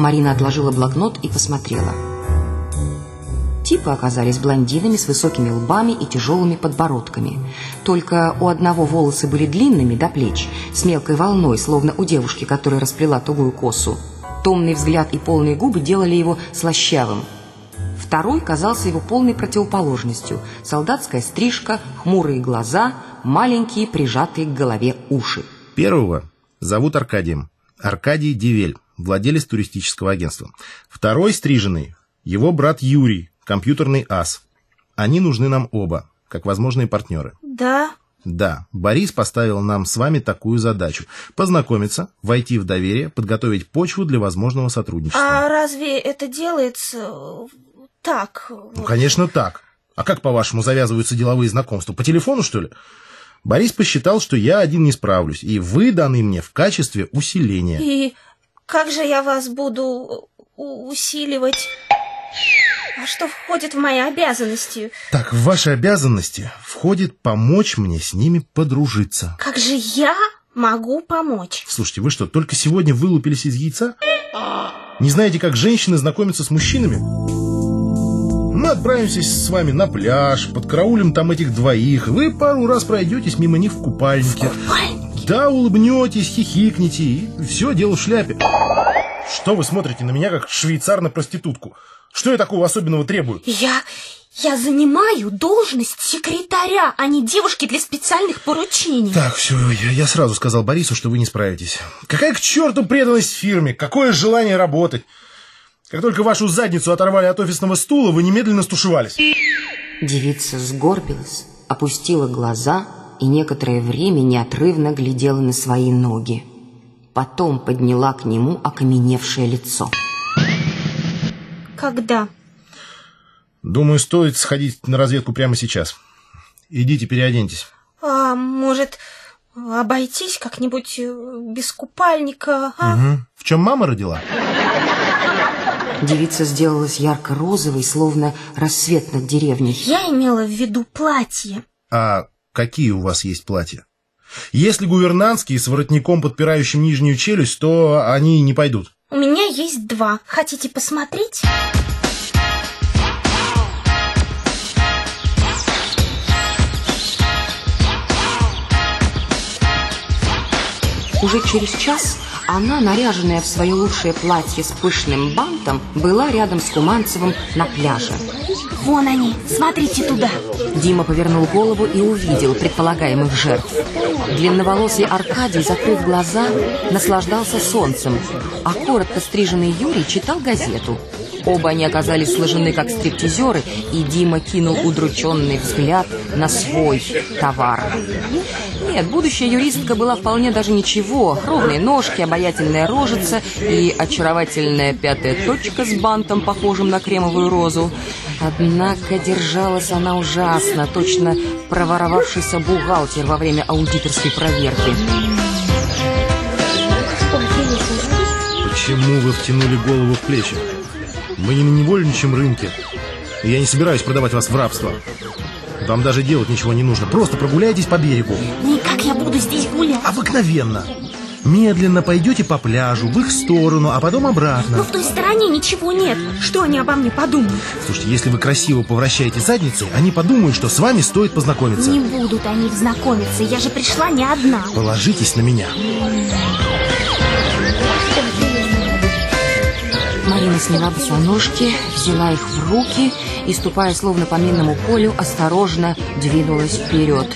Марина отложила блокнот и посмотрела. Типы оказались блондинами с высокими лбами и тяжелыми подбородками. Только у одного волосы были длинными до плеч, с мелкой волной, словно у девушки, которая расплела тугую косу. Томный взгляд и полные губы делали его слащавым. Второй казался его полной противоположностью. Солдатская стрижка, хмурые глаза, маленькие прижатые к голове уши. Первого зовут Аркадием. Аркадий Девель, владелец туристического агентства. Второй стриженный – его брат Юрий, компьютерный ас. Они нужны нам оба, как возможные партнеры. Да. Да, Борис поставил нам с вами такую задачу. Познакомиться, войти в доверие, подготовить почву для возможного сотрудничества. А разве это делается так? Ну, конечно, так. А как, по-вашему, завязываются деловые знакомства? По телефону, что ли? Борис посчитал, что я один не справлюсь, и вы даны мне в качестве усиления. И как же я вас буду усиливать? А что входит в мои обязанности? Так, в ваши обязанности входит помочь мне с ними подружиться. Как же я могу помочь? Слушайте, вы что, только сегодня вылупились из яйца? Не знаете, как женщины знакомятся с мужчинами? Мы отправимся с вами на пляж, подкараулим там этих двоих. Вы пару раз пройдетесь мимо них в купальнике. В купальнике? Да, улыбнетесь, хихикнете, и все дело в шляпе. Что вы смотрите на меня, как швейцар на проститутку? Что я такого особенного требую? Я... Я занимаю должность секретаря, а не девушки для специальных поручений. Так, все, я, я сразу сказал Борису, что вы не справитесь. Какая к черту преданность фирме? Какое желание работать? Как только вашу задницу оторвали от офисного стула, вы немедленно стушевались. Девица сгорбилась, опустила глаза и некоторое время неотрывно глядела на свои ноги. Потом подняла к нему окаменевшее лицо. Когда? Думаю, стоит сходить на разведку прямо сейчас. Идите, переоденьтесь. А может, обойтись как-нибудь э, без купальника, а? Угу. В чем мама родила? Девица сделалась ярко-розовой, словно рассвет над деревней. Я имела в виду платье. А какие у вас есть платья? Если гувернантские с воротником, подпирающим нижнюю челюсть, то они не пойдут. У меня есть два. Хотите посмотреть? Уже через час она, наряженная в свое лучшее платье с пышным бантом, была рядом с Куманцевым на пляже. Вон они, смотрите туда. Дима повернул голову и увидел предполагаемых жертв. Длинноволосый Аркадий, закрыв глаза, наслаждался солнцем, а коротко стриженный Юрий читал газету. Оба они оказались сложены как стриптизеры, и Дима кинул удрученный взгляд на свой товар. Нет, будущая юристка была вполне даже ничего. Ровные ножки, обаятельная рожица и очаровательная пятая точка с бантом, похожим на кремовую розу. Однако держалась она ужасно, точно проворовавшийся бухгалтер во время аудиторской проверки. Почему вы втянули голову в плечи? Мы не на невольничьем рынке. И я не собираюсь продавать вас в рабство. Вам даже делать ничего не нужно. Просто прогуляйтесь по берегу. Ну и как я буду здесь гулять? Обыкновенно. Медленно пойдете по пляжу, в их сторону, а потом обратно. Но в той стороне ничего нет. Что они обо мне подумают? Слушайте, если вы красиво повращаете задницей, они подумают, что с вами стоит познакомиться. Не будут они знакомиться. Я же пришла не одна. Положитесь на меня. Марина сняла босоножки, взяла их в руки и, ступая словно по минному полю, осторожно двинулась вперед.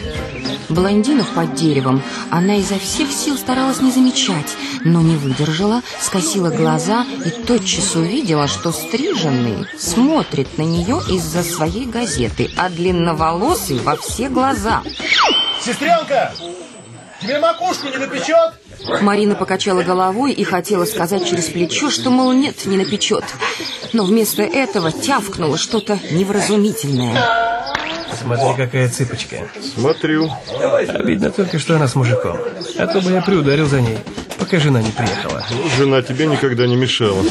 Блондинов под деревом она изо всех сил старалась не замечать, но не выдержала, скосила глаза и тотчас увидела, что стриженный смотрит на нее из-за своей газеты, а длинноволосый во все глаза. Сестренка, тебе макушку не напечет? Марина покачала головой и хотела сказать через плечо, что, мол, нет, не напечет. Но вместо этого тявкнуло что-то невразумительное. Смотри, какая цыпочка. Смотрю. Обидно только, что она с мужиком. А то бы я приударил за ней, пока жена не приехала. Жена тебе никогда не мешала.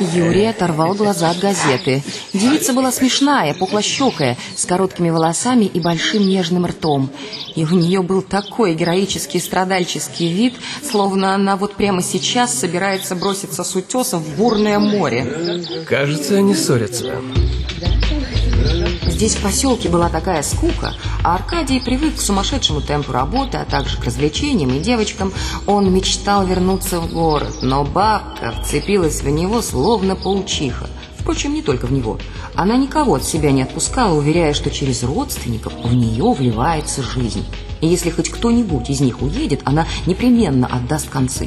Юрий оторвал глаза от газеты. Девица была смешная, пухлощекая, с короткими волосами и большим нежным ртом. И у нее был такой героический страдальческий вид, словно она вот прямо сейчас собирается броситься с утеса в бурное море. Кажется, они ссорятся. Здесь в поселке была такая скука, а Аркадий привык к сумасшедшему темпу работы, а также к развлечениям и девочкам. Он мечтал вернуться в город, но бабка вцепилась в него словно паучиха. Впрочем, не только в него. Она никого от себя не отпускала, уверяя, что через родственников в нее вливается жизнь. И если хоть кто-нибудь из них уедет, она непременно отдаст концы.